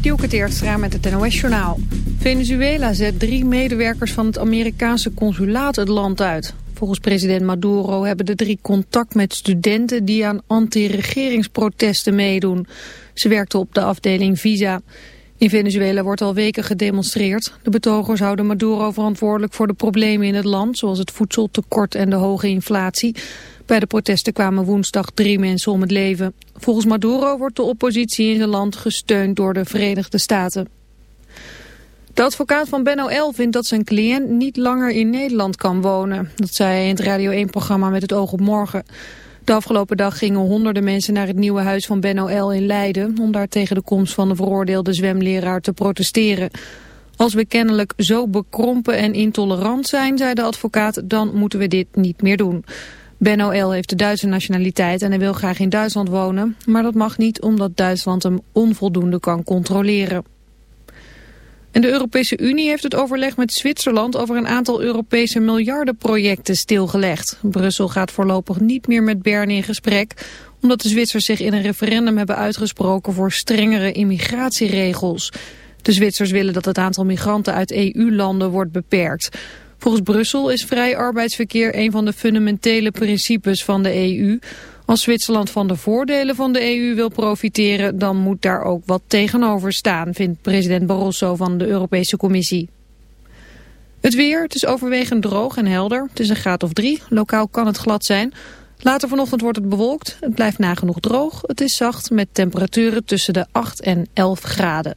Dielke Teertstra met het NOS-journaal. Venezuela zet drie medewerkers van het Amerikaanse consulaat het land uit. Volgens president Maduro hebben de drie contact met studenten die aan anti-regeringsprotesten meedoen. Ze werkten op de afdeling Visa. In Venezuela wordt al weken gedemonstreerd. De betogers houden Maduro verantwoordelijk voor de problemen in het land... zoals het voedseltekort en de hoge inflatie. Bij de protesten kwamen woensdag drie mensen om het leven. Volgens Maduro wordt de oppositie in zijn land gesteund door de Verenigde Staten. De advocaat van Ben OL vindt dat zijn cliënt niet langer in Nederland kan wonen. Dat zei hij in het Radio 1-programma Met het oog op morgen. De afgelopen dag gingen honderden mensen naar het nieuwe huis van Ben OL in Leiden... om daar tegen de komst van de veroordeelde zwemleraar te protesteren. Als we kennelijk zo bekrompen en intolerant zijn, zei de advocaat... dan moeten we dit niet meer doen. Ben OL heeft de Duitse nationaliteit en hij wil graag in Duitsland wonen... maar dat mag niet omdat Duitsland hem onvoldoende kan controleren. En de Europese Unie heeft het overleg met Zwitserland over een aantal Europese miljardenprojecten stilgelegd. Brussel gaat voorlopig niet meer met Bern in gesprek, omdat de Zwitsers zich in een referendum hebben uitgesproken voor strengere immigratieregels. De Zwitsers willen dat het aantal migranten uit EU-landen wordt beperkt. Volgens Brussel is vrij arbeidsverkeer een van de fundamentele principes van de EU. Als Zwitserland van de voordelen van de EU wil profiteren, dan moet daar ook wat tegenover staan, vindt president Barroso van de Europese Commissie. Het weer, het is overwegend droog en helder. Het is een graad of drie. Lokaal kan het glad zijn. Later vanochtend wordt het bewolkt. Het blijft nagenoeg droog. Het is zacht met temperaturen tussen de 8 en 11 graden.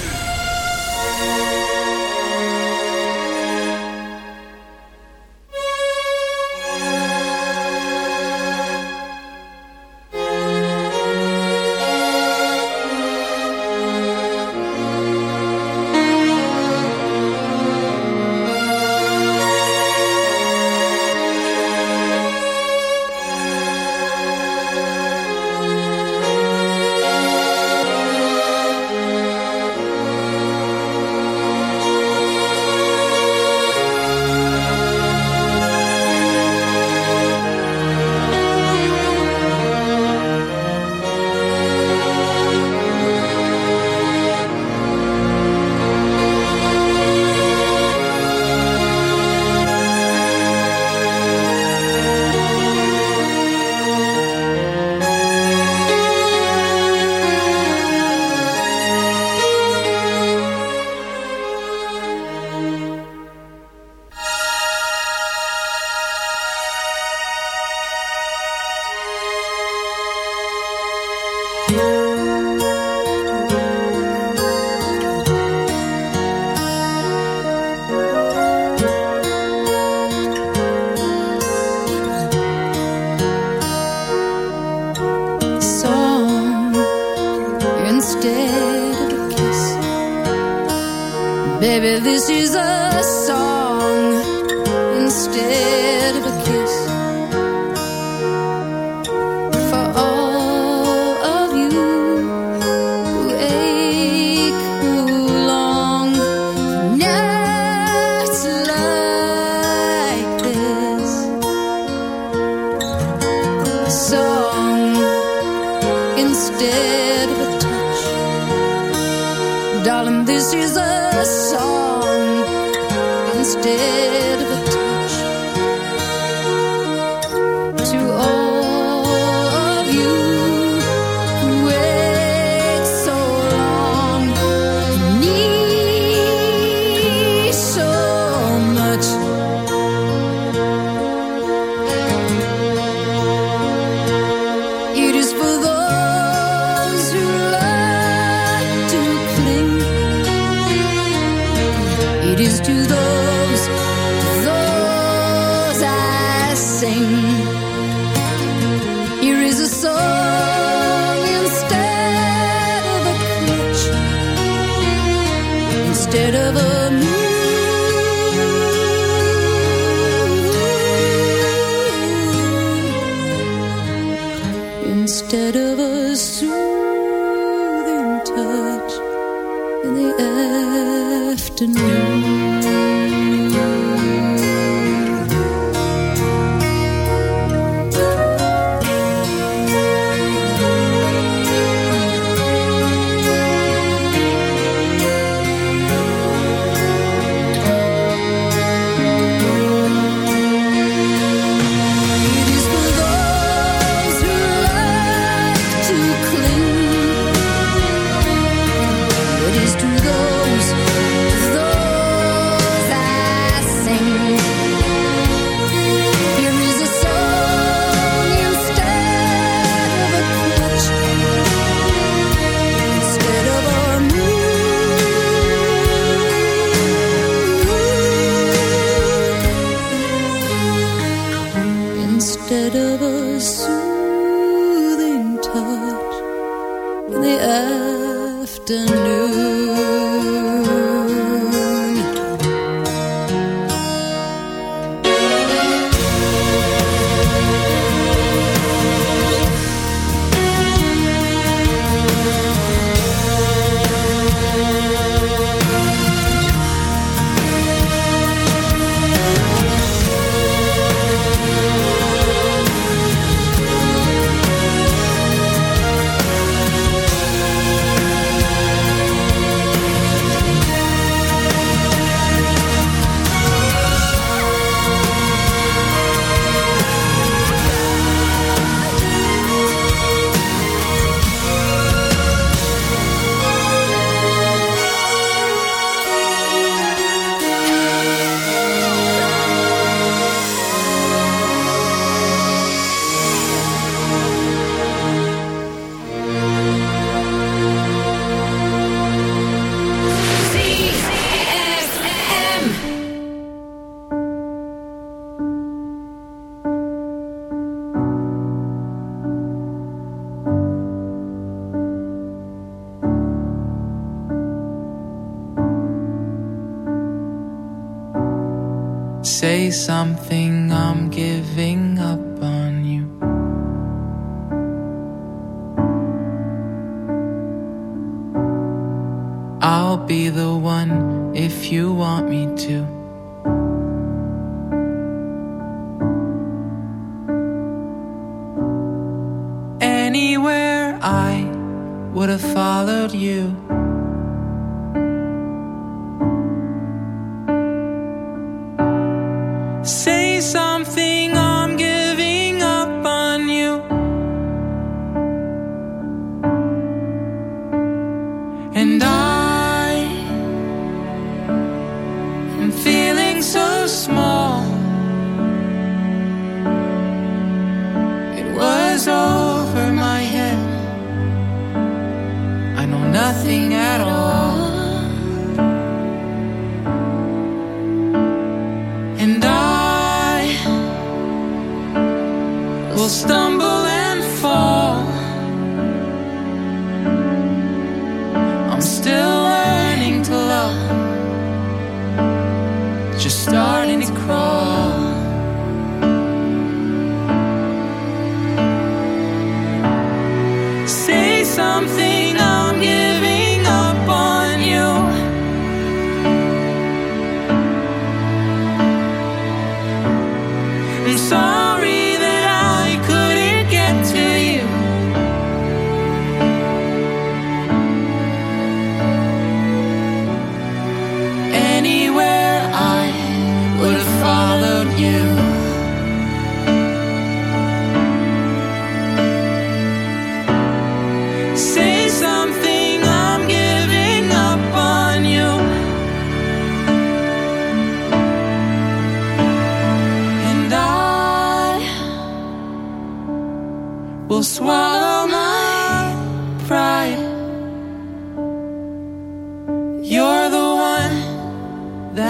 To those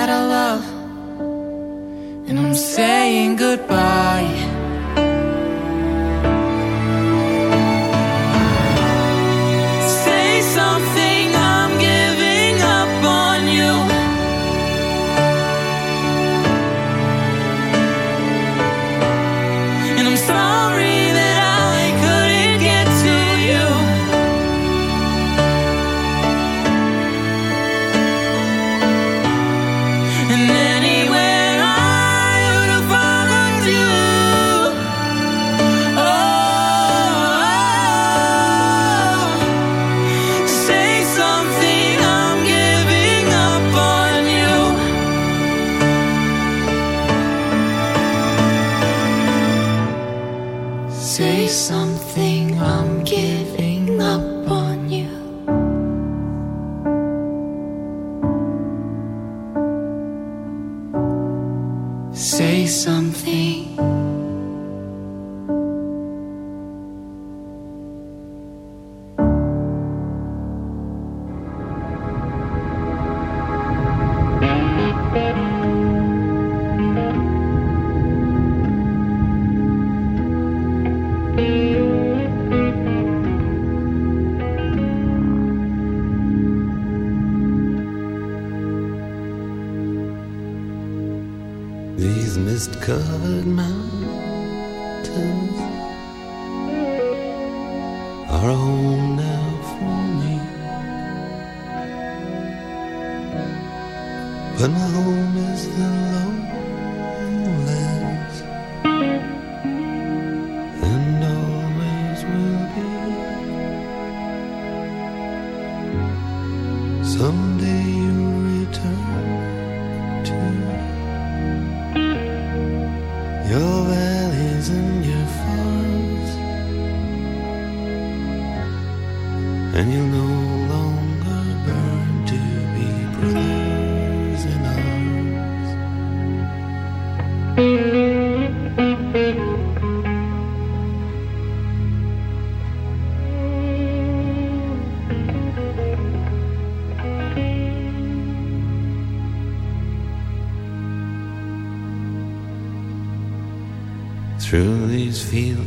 that I love, and I'm saying goodbye. some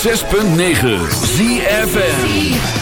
106.9 ZFN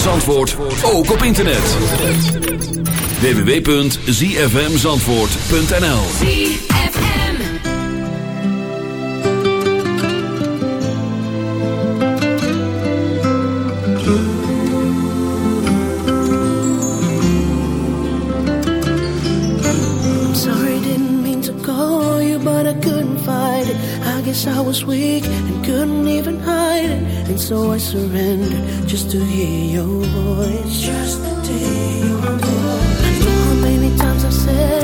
van Zandvoort ook op internet. www.zfmzandvoort.nl Sorry didn't mean to call you but I couldn't find it. I guess I was weak and couldn't even hide it. And so I surrender just to hear your voice. Just to hear your voice. I know how many times I've said.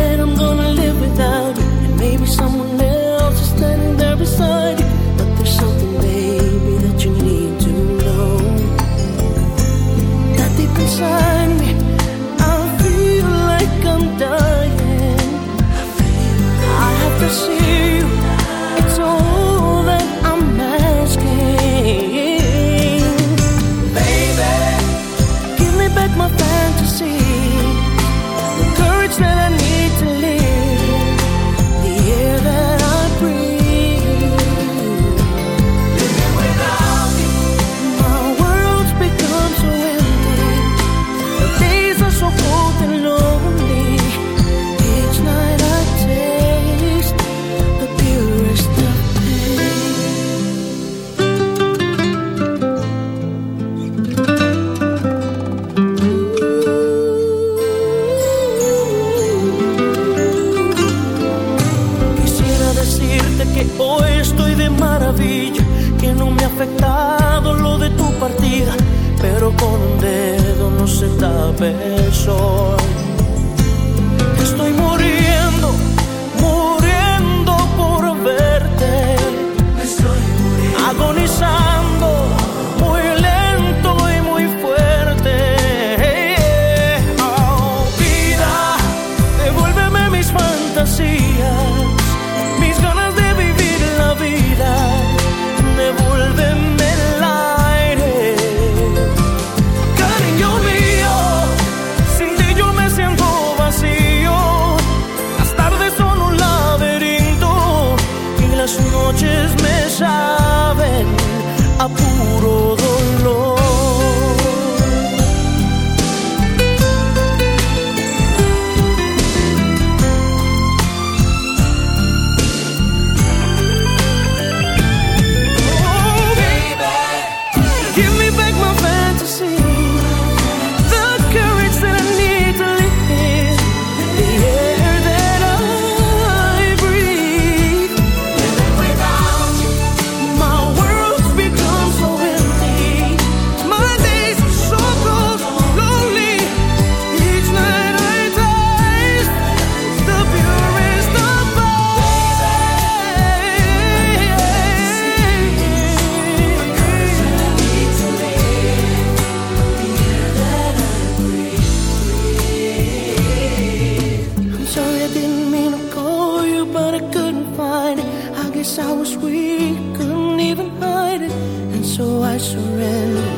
surrender.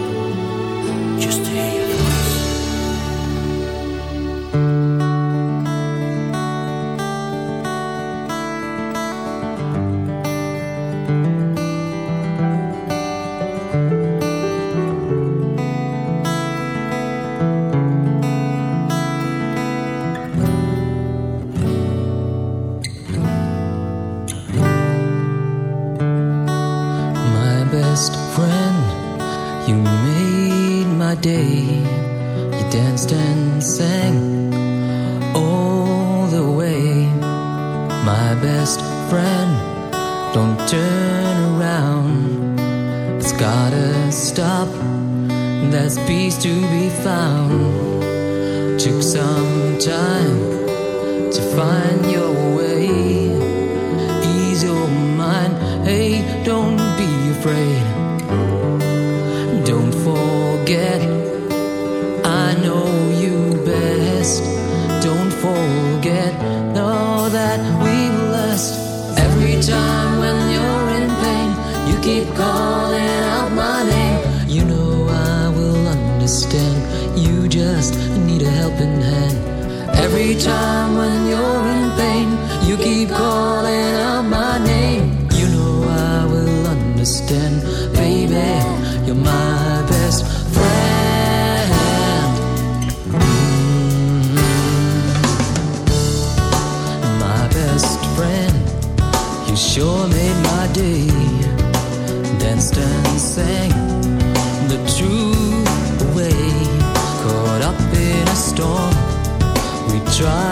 sang the true way. Caught up in a storm, we tried.